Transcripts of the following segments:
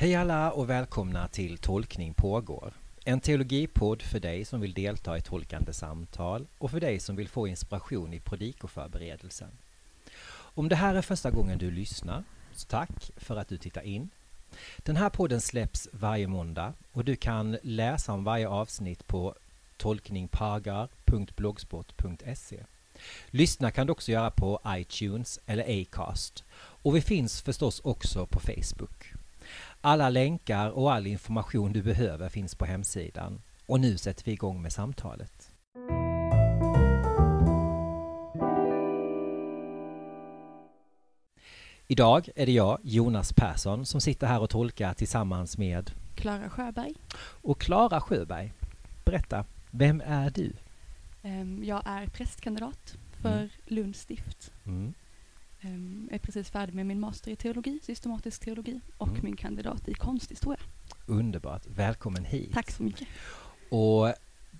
Hej alla och välkomna till Tolkning pågår. En teologipodd för dig som vill delta i tolkande samtal och för dig som vill få inspiration i predikoförberedelsen. Om det här är första gången du lyssnar, så tack för att du tittar in. Den här podden släpps varje måndag och du kan läsa om varje avsnitt på tolkningpagar.blogspot.se. Lyssna kan du också göra på iTunes eller Acast. Och vi finns förstås också på Facebook. Alla länkar och all information du behöver finns på hemsidan. Och nu sätter vi igång med samtalet. Idag är det jag, Jonas Persson, som sitter här och tolkar tillsammans med Klara Sjöberg. och Klara Sjöberg. Berätta, vem är du? Ehm, Jag är prästkandidat för Mm. Lunds stift. Mm. Ehm, är precis färdig med min master i teologi, systematisk teologi och Mm. min kandidat i konsthistoria. Underbart, välkommen hit. Tack så mycket. Och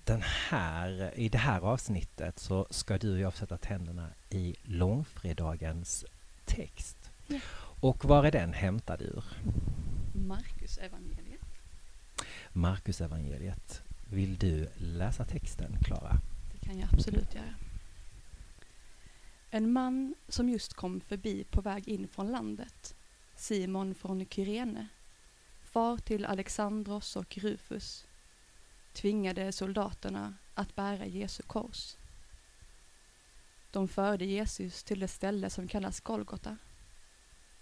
den här, i det här avsnittet så ska du och jag sätta tänderna i långfredagens text. Ja. Och var är den hämtad ur? Markus evangeliet. Markus evangeliet. Vill du läsa texten, Klara? Det kan jag absolut göra. En man som just kom förbi på väg in från landet, Simon från Kyrene, far till Alexandros och Rufus, tvingade soldaterna att bära Jesu kors. De förde Jesus till det ställe som kallas Golgota.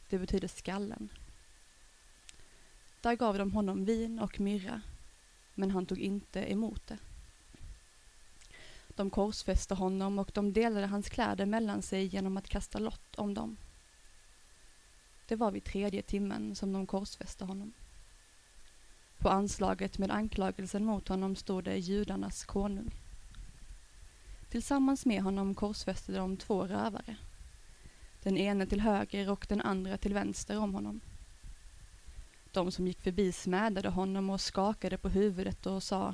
Det betyder skallen. Där gav de honom vin och myrra, men han tog inte emot det. De korsfäste honom och de delade hans kläder mellan sig genom att kasta lott om dem. Det var vid tredje timmen som de korsfäste honom. På anslaget med anklagelsen mot honom stod det judarnas konung. Tillsammans med honom korsfäste de två rövare. Den ene till höger och den andra till vänster om honom. De som gick förbi smädade honom och skakade på huvudet och sa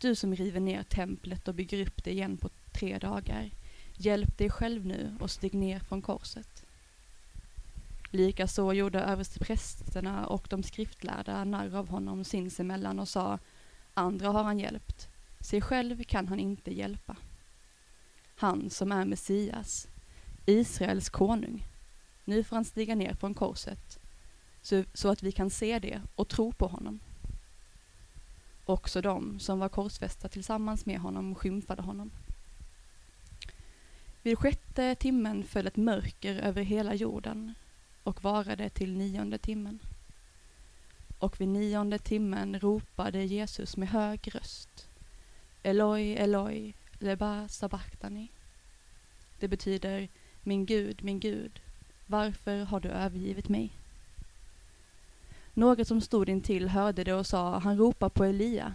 du som river ner templet och bygger upp det igen på tre dagar, hjälp dig själv nu och stig ner från korset. Likaså gjorde översteprästerna och de skriftlärda narr av honom sinsemellan och sa, andra har han hjälpt, sig själv kan han inte hjälpa. Han som är Messias, Israels konung, nu får han stiga ner från korset, så, så att vi kan se det och tro på honom. Också de som var korsfästa tillsammans med honom skymfade honom. Vid sjätte timmen föll ett mörker över hela jorden och varade till nionde timmen. Och vid nionde timmen ropade Jesus med hög röst. Eloi, Eloi, leba sabachthani. Det betyder Min Gud, min Gud, varför har du övergivit mig? Några som stod intill hörde det och sa, han ropar på Elia.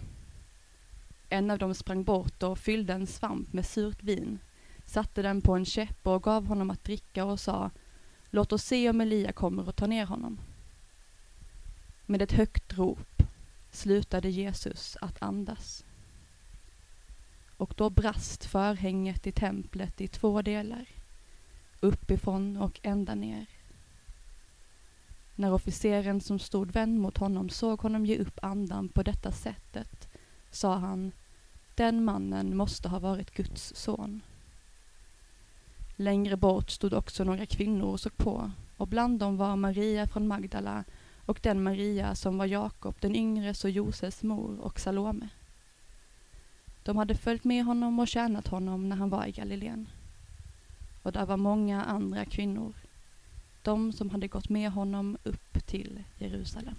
En av dem sprang bort och fyllde en svamp med surt vin, satte den på en käpp och gav honom att dricka och sa, låt oss se om Elia kommer och tar ner honom. Med ett högt rop slutade Jesus att andas. Och då brast förhänget i templet i två delar, uppifrån och ända ner. När officeren som stod vänd mot honom såg honom ge upp andan på detta sättet sa han, den mannen måste ha varit Guds son. Längre bort stod också några kvinnor och såg på och bland dem var Maria från Magdala och den Maria som var Jakob den yngres och Josefs mor och Salome. De hade följt med honom och tjänat honom när han var i Galileen. Och där var många andra kvinnor de som hade gått med honom upp till Jerusalem.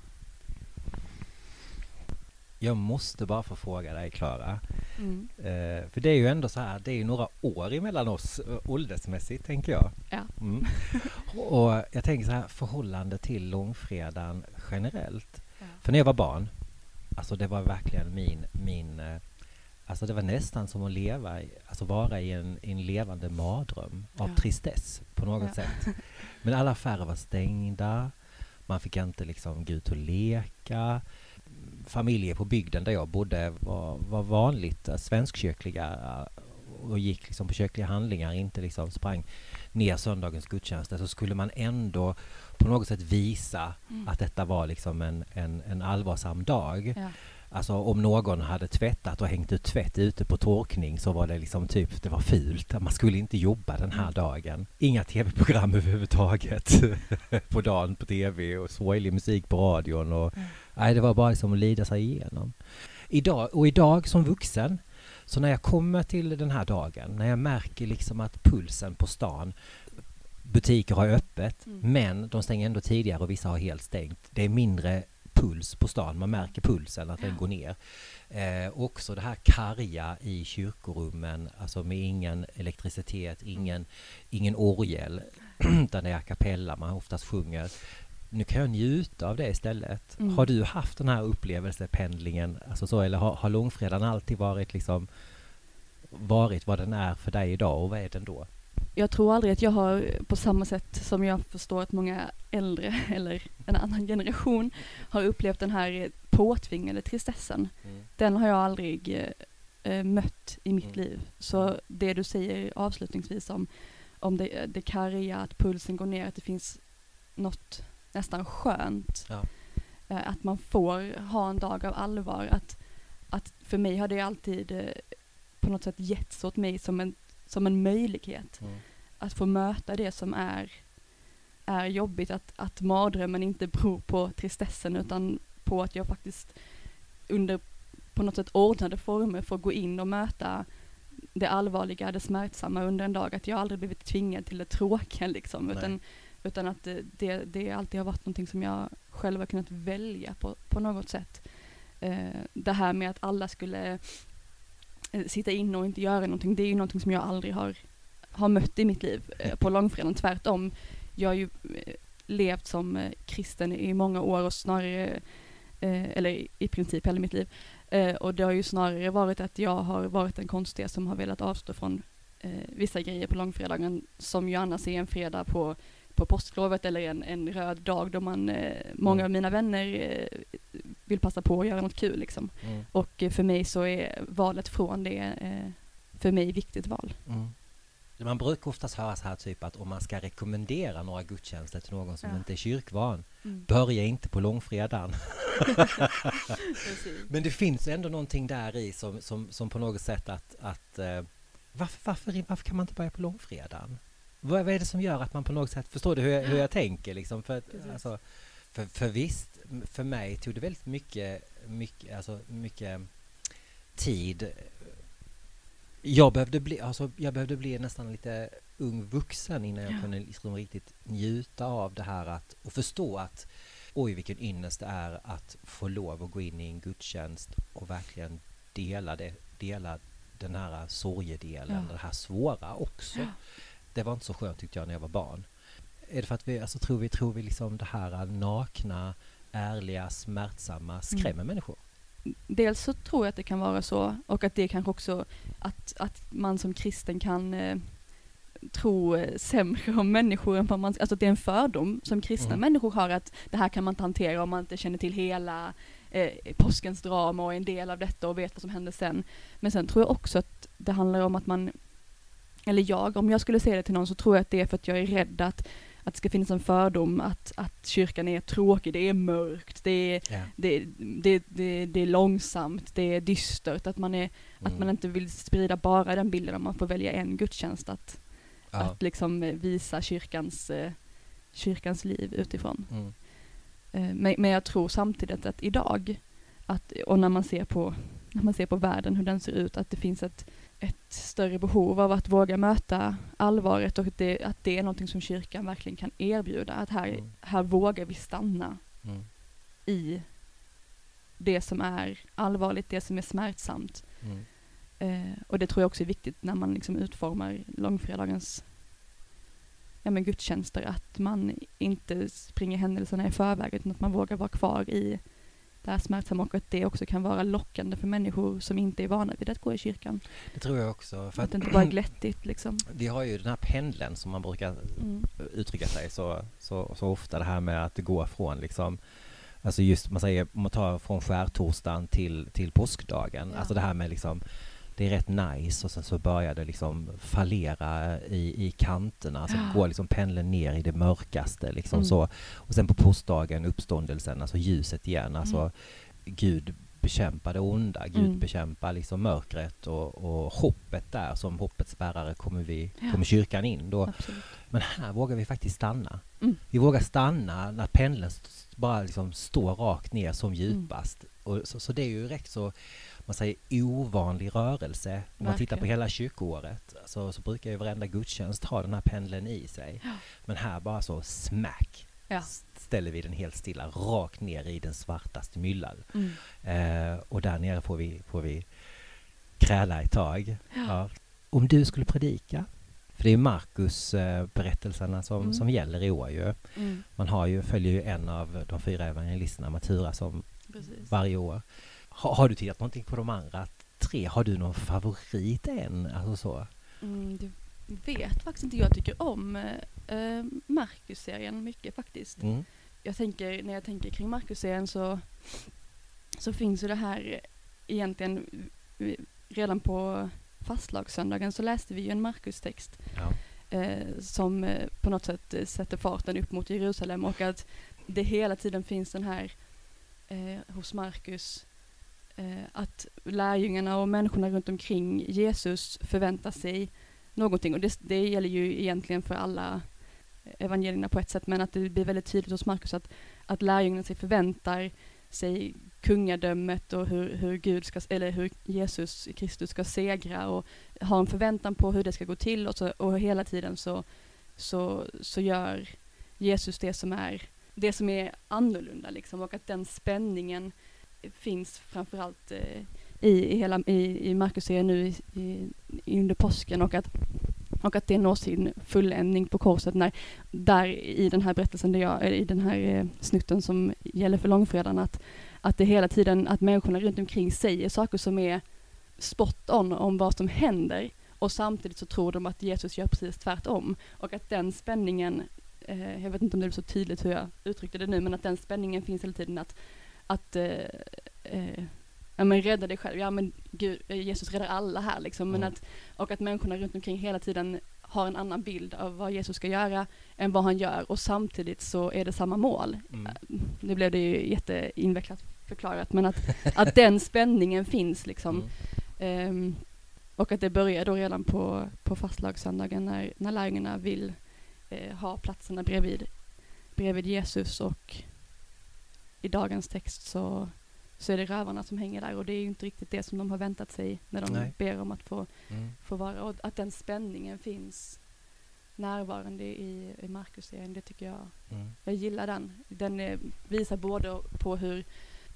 Jag måste bara få fråga dig, Klara. Mm. Eh, för det är ju ändå så här, det är ju några år emellan oss eh, åldersmässigt, tänker jag. Ja. Mm. Och jag tänker så här, förhållande till långfredagen generellt. Ja. För när jag var barn, alltså det var verkligen min, min eh, Alltså det var nästan som att leva, alltså vara i en, i en levande mardröm av Ja. tristess på något Ja. sätt. Men alla affärer var stängda, man fick inte liksom gå ut och leka. Familjer på bygden där jag bodde var, var vanligt eh, svenskkyrkliga eh, och gick liksom på kyrkliga handlingar, inte liksom sprang ner söndagens gudstjänster så skulle man ändå på något sätt visa Mm. att detta var liksom en, en, en allvarsam dag. Ja. Alltså om någon hade tvättat och hängt ut tvätt ute på torkning så var det liksom typ, det var fult. Man skulle inte jobba den här Mm. dagen. Inga tv-program överhuvudtaget på dagen på tv och sorglig musik på radion. Och, Mm. nej, det var bara liksom att lida sig igenom. Idag, och idag som vuxen, så när jag kommer till den här dagen, när jag märker liksom att pulsen på stan, butiker har öppet, Mm. men de stänger ändå tidigare och vissa har helt stängt. Det är mindre puls på stan, man märker pulsen, att den går ner. Eh, också det här karga i kyrkorummen, alltså med ingen elektricitet, ingen, ingen orgel, utan det är a cappella man oftast sjunger. Nu kan jag njuta av det istället. Mm. Har du haft den här upplevelsependlingen, alltså så, eller har, har långfredagen alltid varit liksom varit vad den är för dig idag och vad är den då? Jag tror aldrig att jag har på samma sätt som jag förstår att många äldre eller en annan generation har upplevt den här påtvingade tristessen. Den har jag aldrig eh, eh, mött i mitt Mm. liv. Så det du säger avslutningsvis om, om det, det karga, att pulsen går ner, att det finns något nästan skönt. Ja. Eh, att man får ha en dag av allvar. Att, att för mig har det alltid eh, på något sätt getts åt mig som en, som en möjlighet Mm. att få möta det som är, är jobbigt. Att, att mardrömmen inte beror på tristessen utan på att jag faktiskt under på något sätt ordnade former får gå in och möta det allvarliga, det smärtsamma under en dag. Att jag aldrig blivit tvingad till det tråkiga liksom. Nej. Utan, utan att det, det, alltid har varit någonting som jag själv har kunnat välja på, på något sätt. Eh, det här med att alla skulle sitta inne och inte göra någonting, det är ju någonting som jag aldrig har, har mött i mitt liv eh, på långfredagen. Tvärtom, jag har ju eh, levt som eh, kristen i många år och snarare, eh, eller i- princip hela mitt liv. Eh, och det har ju snarare varit att jag har varit den konstiga som har velat avstå från eh, vissa grejer på långfredagen som ju annars är en fredag på, på påsklovet eller en, en röd dag då man, eh, många Mm. av mina vänner eh, vill passa på att göra något kul liksom. Mm. Och eh, för mig så är valet från det eh, för mig viktigt val. Mm. Man brukar oftast höra så här typ att om man ska rekommendera några gudstjänster till någon som Ja. inte är kyrkvan, börja inte på långfredagen. Men det finns ändå någonting där i som, som, som på något sätt att, att eh, varför, varför, varför kan man inte börja på långfredagen? Vad, vad är det som gör att man på något sätt, förstår du hur jag, hur jag tänker liksom? För, att, alltså, för, för visst, för mig tog det väldigt mycket, mycket, alltså mycket tid. Jag behövde bli, alltså, jag behövde bli nästan lite ung vuxen innan jag Ja. kunde liksom riktigt njuta av det här att, och förstå att oj vilken ynnest det är att få lov att gå in i en gudstjänst och verkligen dela, det, dela den här sorgedelen, Ja. det här svåra också. Ja. Det var inte så skönt tyckte jag när jag var barn. Är det för att vi, alltså tror vi, tror vi liksom det här nakna, ärliga, smärtsamma skrämmer människor? Dels så tror jag att det kan vara så och att det kanske också att, att man som kristen kan eh, tro eh, sämre om människor än vad man, alltså det är en fördom som kristna Mm. människor har att det här kan man inte hantera om man inte känner till hela eh, påskens drama och är en del av detta och vet vad som händer sen. Men sen tror jag också att det handlar om att man, eller jag, om jag skulle säga det till någon så tror jag att det är för att jag är rädd att, att det ska finnas en fördom att, att kyrkan är tråkig, det är mörkt, det är Ja. det, det, det, det är långsamt, det är dystert, att man, är, att Mm. man inte vill sprida bara den bilden om man får välja en gudstjänst, att, Ja. att liksom visa kyrkans, eh, kyrkans liv utifrån. Mm. Eh, Men, men jag tror samtidigt att idag, att, och när man, ser på, när man ser på världen, hur den ser ut, att det finns ett, ett större behov av att våga möta allvaret och att det, att det är någonting som kyrkan verkligen kan erbjuda. Att här, Mm. här vågar vi stanna Mm. i det som är allvarligt, det som är smärtsamt. Mm. Eh, och det tror jag också är viktigt när man liksom utformar långfredagens ja, men gudstjänster, att man inte springer händelserna i förväg utan att man vågar vara kvar i det här smärtsamma och att det också kan vara lockande för människor som inte är vana vid att gå i kyrkan. Det tror jag också. För att att det inte bara är glättigt liksom. vi har ju den här pendeln som man brukar Mm. uttrycka sig så, så, så ofta det här med att går från liksom Alltså just man säger, man tar från skärtorsdagen till, till påskdagen, Ja. alltså det här med liksom det är rätt nice och sen så börjar det liksom fallera i, i kanterna. Så Ja. går liksom pendeln ner i det mörkaste. Liksom Mm. så. Och sen på påskdagen uppståndelsen, alltså ljuset igen. Alltså Mm. Gud bekämpar det onda, Gud Mm. bekämpar liksom mörkret och, och hoppet där. Som hoppets bärare kommer, vi, Ja. kommer kyrkan in då. Absolut. Men här vågar vi faktiskt stanna. Mm. Vi vågar stanna när pendeln bara liksom står rakt ner som djupast. Och så, så det är ju rätt så man säger ovanlig rörelse. Om man tittar på Verkligen. hela kyrkoåret så, så brukar ju varenda gudstjänst ha den här pendeln i sig. Ja. Men här bara så smack Ja. ställer vi den helt stilla rakt ner i den svartaste myllan. Mm. Eh, och där nere får vi, får vi kräla ett tag. Ja. Ja. Om du skulle predika, för det är Markus eh, berättelserna som, Mm. som gäller i år ju. Mm. Man har ju, följer ju en av de fyra evangelisterna, Matura, som Precis. varje år. Ha, har du tittat någonting på de andra tre? Har du någon favorit än? Alltså så? Mm, det vet faktiskt inte. Jag tycker om eh, eh, Marcus-serien mycket faktiskt. Mm. Jag tänker, när jag tänker kring Marcus-serien så, så finns ju det här egentligen eh, redan på fastlagssöndagen så läste vi ju en Markus-text Ja. eh, som eh, på något sätt sätter farten upp mot Jerusalem och att det hela tiden finns den här eh, hos Markus Eh, att lärjungarna och människorna runt omkring Jesus förväntar sig någonting. Och det, det gäller ju egentligen för alla evangelierna på ett sätt men att det blir väldigt tydligt hos Markus att, att lärjungarna sig förväntar sig kungadömet och hur, hur Gud ska, eller hur Jesus Kristus ska segra och har en förväntan på hur det ska gå till. Och, så, och hela tiden så, så, så gör Jesus det som är det som är annorlunda liksom. Och att den spänningen finns framförallt eh, i, i hela i, i Markus-serien nu i, i, under påsken och att och att det når sin fulländning på korset när där i den här berättelsen, där jag, i den här eh, snutten som gäller för långfredagen, att, att det hela tiden, att människorna runt omkring säger saker som är spot on om vad som händer och samtidigt så tror de att Jesus gör precis tvärtom och att den spänningen, eh, jag vet inte om det är så tydligt hur jag uttryckte det nu, men att den spänningen finns hela tiden att, att eh, eh, ja men rädda dig själv, ja men Gud, eh, Jesus räddar alla här liksom, men Mm. att, och att människorna runt omkring hela tiden har en annan bild av vad Jesus ska göra än vad han gör och samtidigt så är det samma mål. Mm. Nu blev det ju jätteinvecklat förklarat men att, att den spänningen finns liksom. Mm. Ehm, och att det börjar då redan på, på fastlagssöndagen när, när lärjungarna vill eh, ha platserna bredvid, bredvid Jesus och i dagens text så, så är det rövarna som hänger där och det är ju inte riktigt det som de har väntat sig när de Nej. ber om att få, Mm. få vara. Och att den spänningen finns närvarande i, i Markus-serien, det tycker jag Mm. jag gillar den. Den eh, visar både på hur,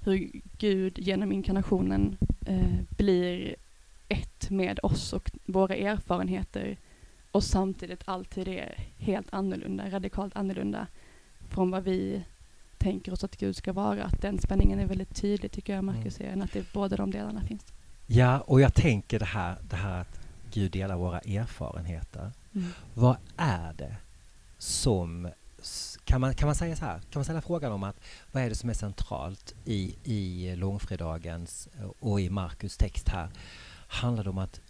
hur Gud genom inkarnationen eh, blir ett med oss och våra erfarenheter och samtidigt alltid är helt annorlunda, radikalt annorlunda från vad vi tänker oss att Gud ska vara. Att den spänningen är väldigt tydlig tycker jag i Markus-serien, att det båda de delarna finns. Ja, och jag tänker det här, det här att Gud delar våra erfarenheter. Mm. Vad är det som... Kan man, kan man säga så här? Kan man ställa frågan om att vad är det som är centralt i, i långfredagens eh, och i Markus text här? Handlar det om att,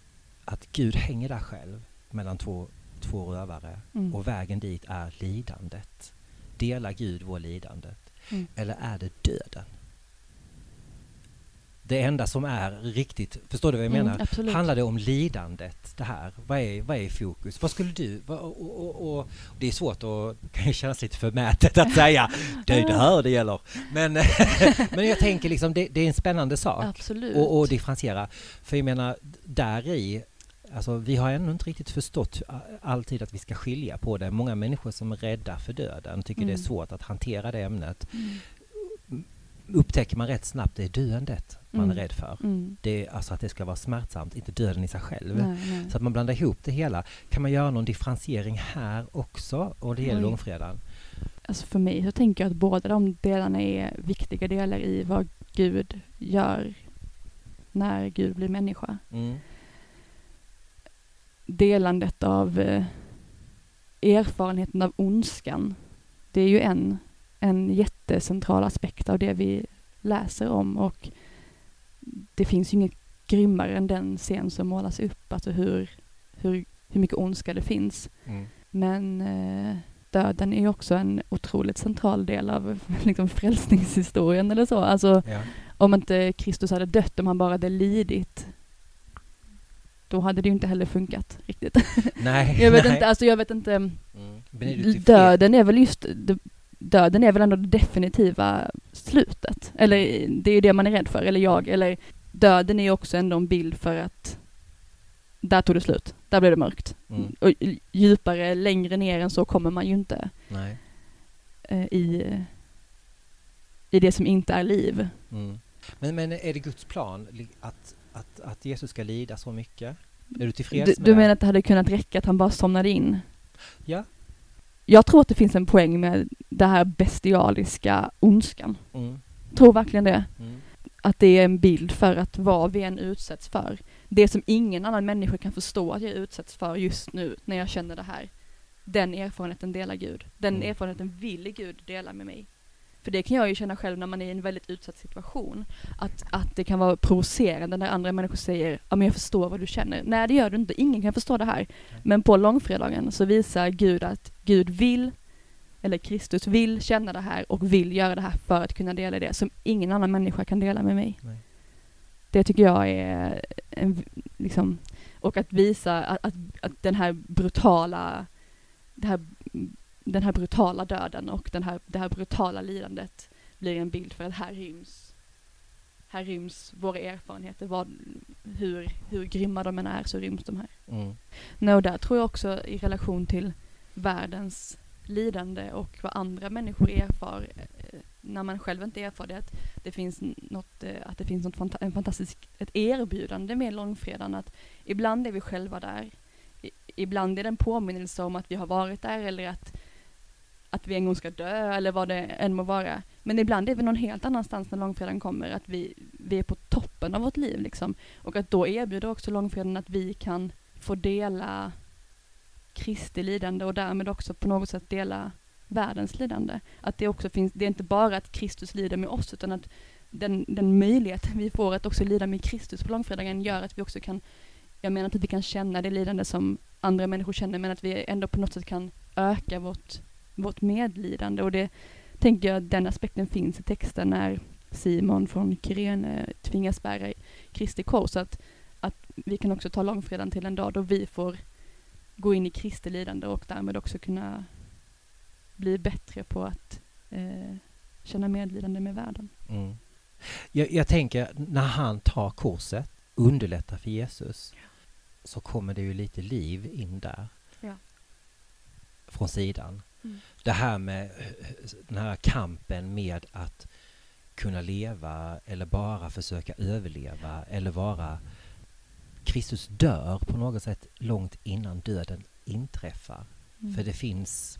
att Gud hänger där själv mellan två, två rövare Mm. och vägen dit är lidandet? Delar Gud vår lidandet? Mm. Eller är det döden? Det enda som är riktigt, förstår du vad jag Mm, menar? absolut. Handlar det om lidandet det här? Vad är, vad är fokus? Vad skulle du... Vad, och, och, och, och, det är svårt och kan ju kännas lite förmätet att säga det är det här det gäller. Men, men jag tänker liksom det, det är en spännande sak Absolut. och, och differentiera. För jag menar, där i Alltså, vi har ännu inte riktigt förstått alltid att vi ska skilja på det. Många människor som är rädda för döden tycker det är Mm. svårt att hantera det ämnet. Mm. Upptäcker man rätt snabbt det är döendet man Mm. är rädd för. Mm. Det är alltså att det ska vara smärtsamt, inte döden i sig själv. Nej, nej. Så att man blandar ihop det hela. Kan man göra någon differentiering här också? Och det gäller Oj. långfredagen. Alltså för mig så tänker jag att båda de delarna är viktiga delar i vad Gud gör när Gud blir människa. Delandet av eh, erfarenheten av ondskan, det är ju en, en jättecentral aspekt av det vi läser om och det finns ju inget grymmare än den scen som målas upp, alltså hur, hur, hur mycket ondska det finns. Mm. Men eh, döden är ju också en otroligt central del av liksom, frälsningshistorien eller så. Alltså Ja. om inte Kristus hade dött, om han bara hade lidit, då hade det ju inte heller funkat riktigt. Nej, jag vet nej. inte, alltså jag vet inte, Mm. Döden är väl just, döden är väl ändå det definitiva slutet. Eller det är ju det man är rädd för, eller jag, eller döden är ju också ändå en bild för att där tog det slut, där blev det mörkt. Mm. Och djupare, längre ner än så kommer man ju inte Nej. eh, i, i det som inte är liv. Mm. Men, men är det Guds plan att, att, att Jesus ska lida så mycket? Är du tillfreds Du, med du det? menar att det hade kunnat räcka att han bara somnade in? Ja. Jag tror att det finns en poäng med det här bestialiska ondskan. Mm. Tror verkligen det. Mm. Att det är en bild för att vad vi än utsätts för. Det som ingen annan människa kan förstå att jag utsätts för just nu när jag känner det här. Den erfarenheten delar Gud. Den Mm. erfarenheten vill Gud dela med mig. För det kan jag ju känna själv när man är i en väldigt utsatt situation. Att, att det kan vara provocerande när andra människor säger ja men jag förstår vad du känner. Nej det gör du inte, ingen kan förstå det här. Men på långfredagen så visar Gud att Gud vill, eller Kristus vill känna det här och vill göra det här för att kunna dela det som ingen annan människa kan dela med mig. Nej. Det tycker jag är en, liksom, och att visa att, att, att den här brutala, det här, den här brutala döden och den här, det här brutala lidandet blir en bild för att här ryms, här ryms våra erfarenheter, vad, hur, hur grymma de än är så ryms de här. Mm. Och där tror jag också i relation till världens lidande och vad andra människor erfar eh, när man själv inte erfar det, att det finns något, eh, att det finns något fanta- en fantastisk, ett erbjudande med långfredagen, att ibland är vi själva där, ibland är det en påminnelse om att vi har varit där eller att, att vi en gång ska dö eller vad det än må vara. Men ibland är vi någon helt annanstans när långfredagen kommer, att vi, vi är på toppen av vårt liv liksom. Och att då erbjuder också långfredagen att vi kan få dela Kristi lidande och därmed också på något sätt dela världens lidande. Att det också finns, det är inte bara att Kristus lider med oss utan att den, den möjligheten vi får att också lida med Kristus på långfredagen gör att vi också kan, jag menar inte att vi kan känna det lidande som andra människor känner men att vi ändå på något sätt kan öka vårt, vårt medlidande och det tänker jag den aspekten finns i texten när Simon från Kyrene tvingas bära Kristi kors att, att vi kan också ta långfredagen till en dag då vi får gå in i Kristi lidande och därmed också kunna bli bättre på att eh, känna medlidande med världen. Mm. Jag, jag tänker, när han tar korset, underlättar för Jesus, så kommer det ju lite liv in där. Ja. Från sidan. Mm. Det här med den här kampen med att kunna leva eller bara försöka överleva eller vara Kristus dör på något sätt långt innan döden inträffar. Mm. För det finns,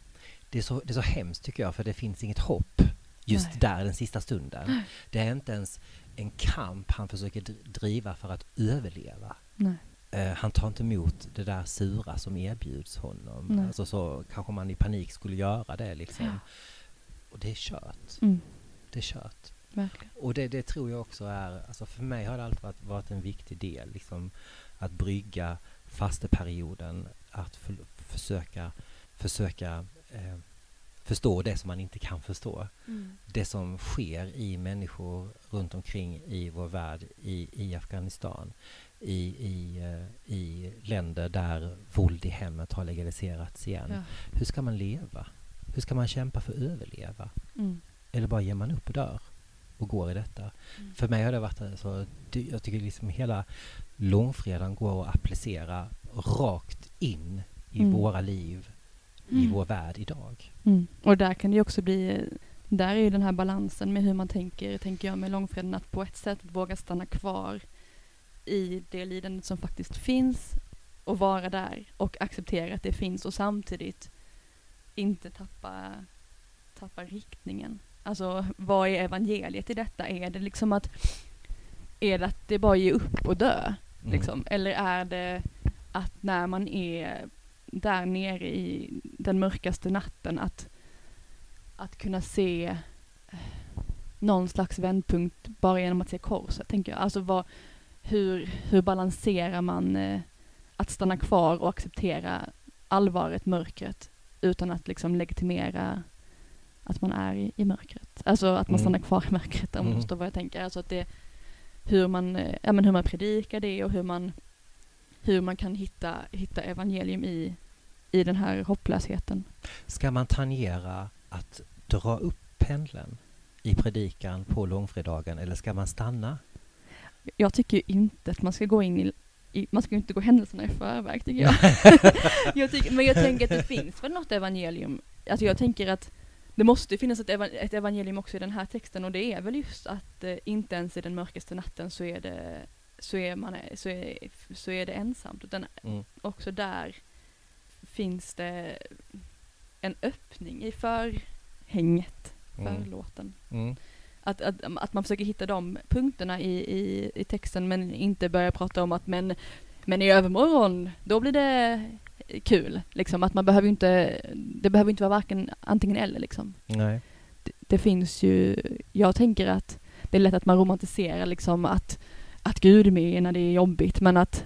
det är, så, det är så hemskt tycker jag, för det finns inget hopp just Nej. där den sista stunden. Det är inte ens en kamp han försöker dr- driva för att överleva. Nej. Eh, han tar inte emot det där sura som erbjuds honom. Nej. Alltså så kanske man i panik skulle göra det liksom. Ja. Och det är kört. Mm. Det är kört. Verkligen. Och det, det tror jag också är, alltså för mig har det alltid varit, varit en viktig del, liksom att brygga fasteperioden, att för, försöka, försöka eh, förstå det som man inte kan förstå. Mm. Det som sker i människor runt omkring i vår värld, i, i Afghanistan, i, i, eh, i länder där våld i hemmet har legaliserats igen. Ja. Hur ska man leva? Hur ska man kämpa för att överleva? Mm. Eller bara ger man upp och dör och går i detta? Mm. För mig har det varit så, det- jag tycker liksom hela långfredagen går att applicera rakt in i Mm. våra liv, i Mm. vår värld idag. Mm. Och där kan det också bli, där är ju den här balansen med hur man tänker, tänker jag med långfredagen, att på ett sätt våga stanna kvar i det lidandet som faktiskt finns och vara där och acceptera att det finns och samtidigt inte tappa, tappa riktningen. Alltså vad är evangeliet i detta? Är det liksom att, är det att det bara ge upp och dö? Mm. Liksom? Eller är det att när man är där nere i den mörkaste natten att, att kunna se eh, någon slags vändpunkt bara genom att se korset, tänker jag. Alltså vad, hur, hur balanserar man eh, att stanna kvar och acceptera allvaret, mörkret, utan att liksom legitimera att man är i, i mörkret. Alltså att man Mm. stannar kvar i mörkret, om du Mm. förstår vad jag tänker. Alltså att det, hur man, eh, ja, men hur man predikar det och hur man, hur man kan hitta, hitta evangelium i, i den här hopplösheten. Ska man tangera att dra upp pendeln i predikan på långfredagen eller ska man stanna? Jag tycker inte att man ska gå in i, i man ska ju inte gå händelserna i förväg tycker jag. jag tycker, men jag tänker att det finns väl något evangelium. Alltså jag tänker att det måste finnas ett, ett evangelium också i den här texten och det är väl just att eh, inte ens i den mörkaste natten så är det så är, man, så är, så är det ensamt. Utan Mm. också där finns det en öppning i förhänget, Mm. förlåten. Mm. Att, att, att man försöker hitta de punkterna i, i, i texten men inte börja prata om att men, men i övermorgon, då blir det kul. Liksom att man behöver inte, det behöver inte vara varken antingen eller liksom. Nej. Det, det finns ju, jag tänker att det är lätt att man romantiserar liksom att, att Gud är med när det är jobbigt men att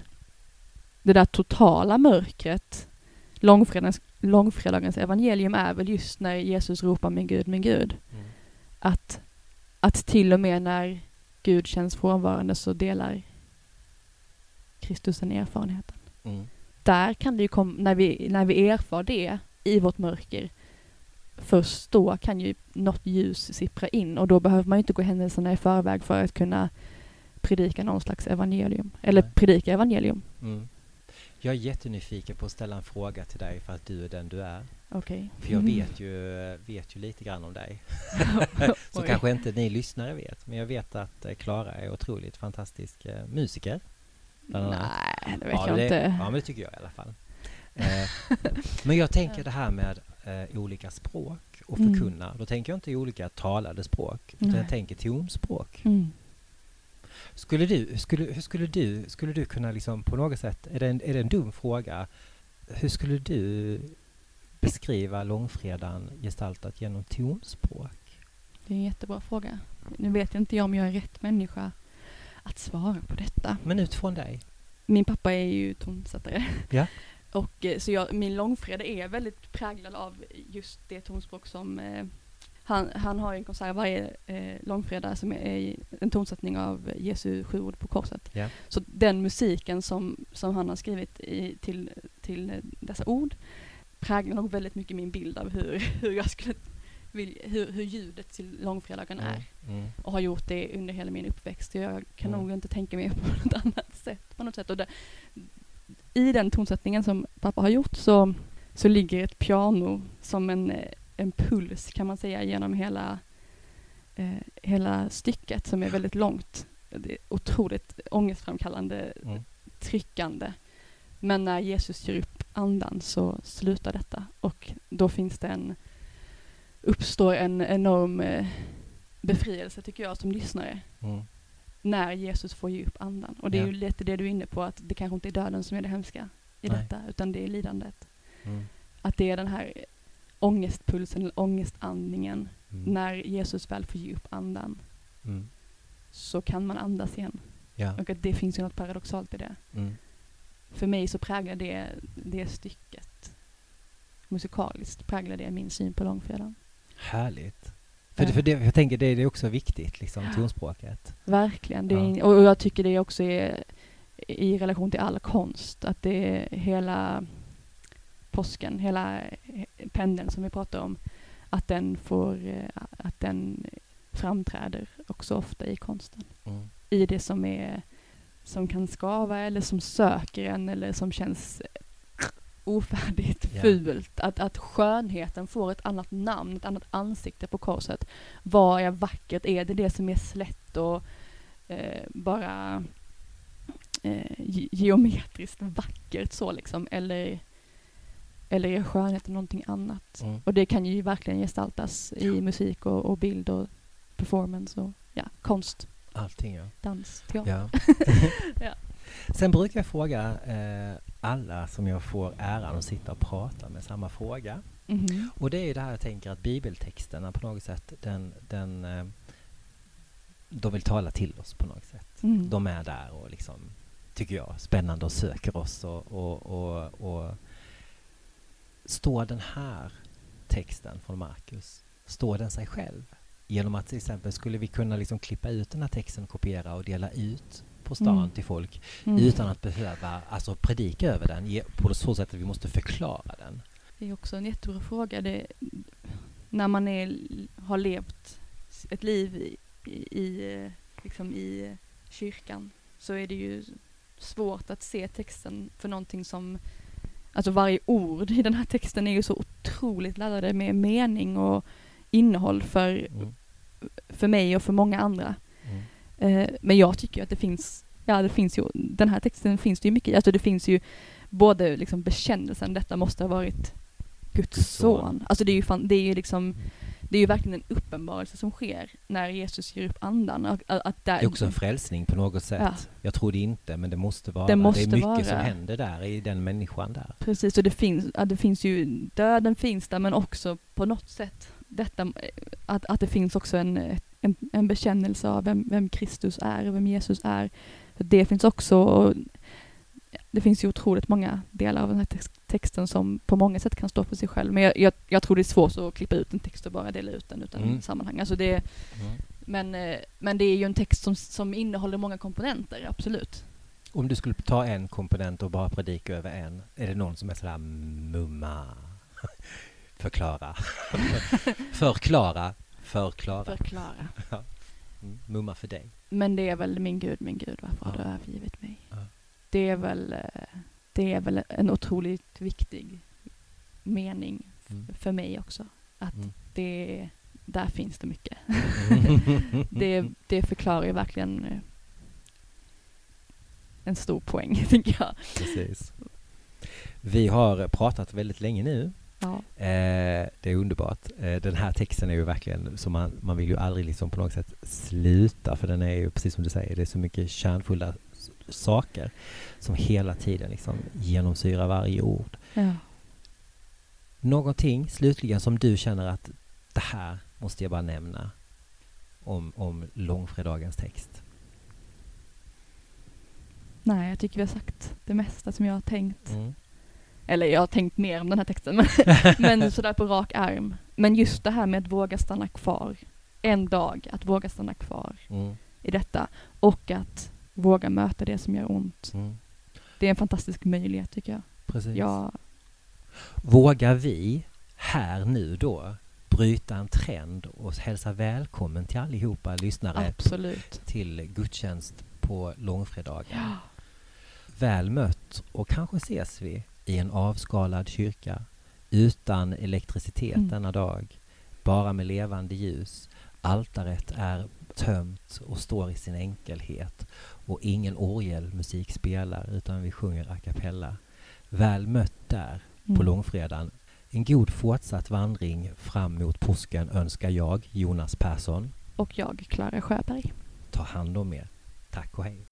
det där totala mörkret, långfredagens, långfredagens evangelium är väl just när Jesus ropar min Gud, min Gud Mm. att, att till och med när Gud känns frånvarande så delar Kristus den erfarenheten. Mm. Där kan det ju komma, när vi, när vi erfar det i vårt mörker, först då kan ju något ljus sippra in och då behöver man ju inte gå händelserna i förväg för att kunna predika någon slags evangelium, eller Nej. predika evangelium. Mm. Jag är jättenyfiken på att ställa en fråga till dig för att du är den du är. Okej. För jag vet ju, vet ju lite grann om dig. Så kanske inte ni lyssnare vet, men jag vet att eh, Klara är otroligt fantastisk eh, musiker. Nej, det vet ja, jag det, inte. Ja, men det tycker jag i alla fall. Eh, men jag tänker det här med eh, olika språk och Mm. förkunna. Då tänker jag inte i olika talade språk, utan Nej. jag tänker tonspråk. Mm. Skulle du, skulle, hur skulle du, skulle du kunna liksom på något sätt, är det, en, är det en dum fråga, hur skulle du beskriva långfredagen gestaltat genom tonspråk? Det är en jättebra fråga. Nu vet jag inte jag om jag är rätt människa att svara på detta. Men utifrån dig? Min pappa är ju tonsättare. Ja. Och eh, så jag, min långfredag är väldigt präglad av just det tonspråk som eh, han, han har en konsert varje eh, långfredag som är en tonsättning av Jesu sju ord på korset. Ja. Så den musiken som, som han har skrivit i, till, till eh, dessa ord präglar nog väldigt mycket min bild av hur, hur jag skulle vilja, hur, hur ljudet till långfredagen är Mm. och har gjort det under hela min uppväxt. Jag kan Mm. nog inte tänka mig på något annat sätt. På något sätt. Och det, I den tonsättningen som pappa har gjort så, så ligger ett piano som en, eh, en puls kan man säga genom hela, eh, hela stycket som är väldigt långt. Det är otroligt ångestframkallande, Mm. tryckande. Men när Jesus ger upp andan så slutar detta och då finns det en, uppstår en enorm eh, befrielse tycker jag som lyssnare Mm. när Jesus får ge upp andan. Och det är Ja. ju lite det du är inne på att det kanske inte är döden som är det hemska i Nej. detta utan det är lidandet. Mm. Att det är den här ångestpulsen eller ångestandningen Mm. när Jesus väl får ge upp andan Mm. så kan man andas igen. Ja. Och att det finns ju något paradoxalt i det. Mm. För mig så präglar det, det stycket musikaliskt präglar det min syn på långfredagen. Härligt. För, det, för det, jag tänker det, det är också viktigt, liksom, tonspråket. Verkligen. Det är, Ja. och jag tycker det också är i relation till all konst, att det är hela påsken, hela pendeln som vi pratar om, att den får, eh, att den framträder också ofta i konsten. Mm. I det som är, som kan skava eller som söker en eller som känns ofärdigt, Ja. fult. Att, att skönheten får ett annat namn, ett annat ansikte på korset. Vad är vackert? Är det det som är slätt och eh, bara eh, ge- geometriskt vackert så liksom? Eller, eller är skönheten någonting annat? Mm. Och det kan ju verkligen gestaltas i musik och, och bild och performance och ja, konst, Allting ja. dans, teater. ja. Ja. Sen brukar jag fråga eh, alla som jag får äran att sitta och prata med samma fråga. Mhm. Och det är ju det här jag tänker att bibeltexterna på något sätt, den, den, eh, de vill tala till oss på något sätt. Mm. De är där och liksom, tycker jag, spännande och söker oss och, och, och, och står den här texten från Markus, står den sig själv? Genom att till exempel skulle vi kunna liksom klippa ut den här texten, kopiera och dela ut på stan Mm. till folk Mm. utan att behöva alltså, predika över den ge- på så sätt att vi måste förklara den. Det är också en jättebra fråga. Det, när man är, har levt ett liv i, i, i, liksom i kyrkan så är det ju svårt att se texten för någonting som Alltså varje ord i den här texten är ju så otroligt laddade med mening och innehåll för, Mm. för mig och för många andra. Mm. Eh, men jag tycker att det finns, ja det finns ju, den här texten finns det ju mycket i. Alltså det finns ju både liksom bekännelsen, detta måste ha varit Guds, son. Alltså det är ju fan, det är ju liksom, Mm. Det är ju verkligen en uppenbarelse som sker när Jesus ger upp andan. Och, att, där, Det är också en frälsning på något sätt. Ja. Jag tror det inte, men det måste vara. Det måste är mycket som vara. händer där i den människan där. Precis, och det finns, ja, det finns ju, döden finns där men också på något sätt detta, eh, att, att det finns också en, eh, en, en bekännelse av vem, vem Kristus är och vem Jesus är. Det finns också, det finns ju otroligt många delar av den här tex- texten som på många sätt kan stå för sig själv. Men jag, jag, jag tror det är svårt att klippa ut en text och bara dela ut den utan Mm. sammanhang. Alltså det, men, eh, men det är ju en text som, som innehåller många komponenter, absolut. Om du skulle ta en komponent och bara predika över en, är det någon som är sådär mumma? Förklara. Förklara. Förklara. Förklara. Mm, Mumma för dig. Men det är väl min Gud, min Gud, varför har Ja. du övergivit mig? Ja. Det är väl, eh, det är väl en otroligt viktig mening Mm. för mig också. Att Mm. det, där finns det mycket. det, det förklarar ju verkligen eh, en stor poäng, tycker jag. Precis. Vi har pratat väldigt länge nu. Ja. Eh, det är underbart. Eh, den här texten är ju verkligen så man, man vill ju aldrig liksom på något sätt sluta för den är ju precis som du säger, det är så mycket kärnfulla saker som hela tiden liksom genomsyrar varje ord. Ja. Någonting slutligen som du känner att det här måste jag bara nämna om, om långfredagens text. Nej, jag tycker vi har sagt det mesta som jag har tänkt. Mm. Eller jag har tänkt mer om den här texten, men, men sådär på rak arm. Men just det här med att våga stanna kvar. En dag, att våga stanna kvar Mm. i detta. Och att våga möta det som gör ont. Mm. Det är en fantastisk möjlighet tycker jag. Precis. jag Vågar vi här nu då bryta en trend och hälsa välkommen till allihopa lyssnare absolut. till gudstjänst på långfredagen. Ja. Väl mött och kanske ses vi i en avskalad kyrka utan elektricitet Mm. denna dag, bara med levande ljus. Altaret är tömt och står i sin enkelhet och ingen orgelmusik spelar utan vi sjunger a cappella. Väl mött där på Mm. långfredagen. En god fortsatt vandring fram mot påsken önskar jag, Jonas Persson. Och jag, Klara Sjöberg. Ta hand om er. Tack och hej.